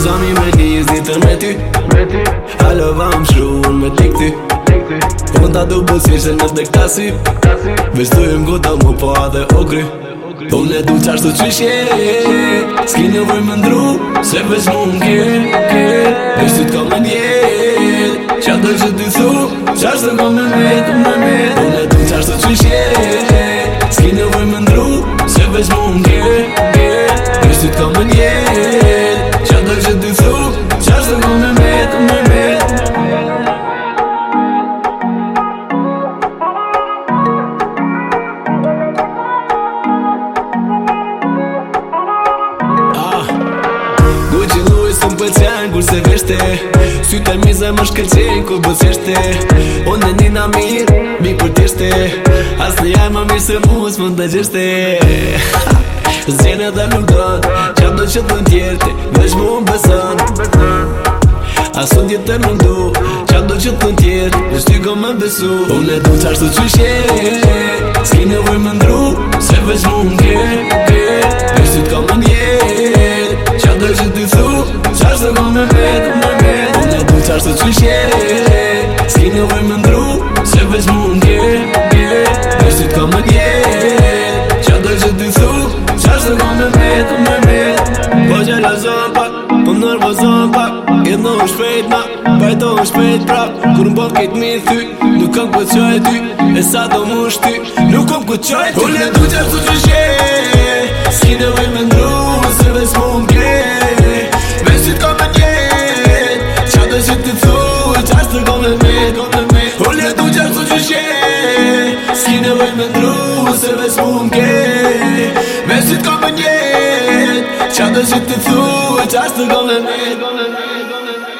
zami me njës të me ty A lëva më shruun me t'ik ty Unë ta du në të kasi Vesh të gota më po a dhe okri Unë e du qashtu qyshje Ski në vëj më ndru Se vesh më më kje Vesh të t'ka më ndje Qa të që t'i thu Qashtu të më më më më më më më më më më më më më më më më më më më bëtë janë kur se veshte Sytë e mizë më shkëllqenë kur bëtë seshte Onë e nina mirë, mi për tjeshte Asë në jaj më mirë se mu së të gjeshte Zjene dhe nuk dhëtë, që am do që të ndjerte Vesh mu më besën Asë në djetë e nuk do, që do që të ndjerte Vesh ty ko më besu Unë e du qashtu që shje, Se ma me vetë, me vetë Unë e bujë qarë të qëj shere Si një vëjmë në ndru Se veç mu në gje Veshtit ka me gje Qa dojë që t'i thu Qarë se ma me vetë, me vetë Po që la zonë pak Po në nërbo zonë pak E në u shpejt ma Pajto u shpejt prap Kur në bërë këtë mi thy Nuk kam këtë qoj ty E sa do mu shty Nuk kam këtë qoj ty Unë e bujë qarë se qëj shere një vëjnë me ndru Se vesh mu mke Vesit ka për njët Qa të shqit të thu Qa së të gëllë me Gëllë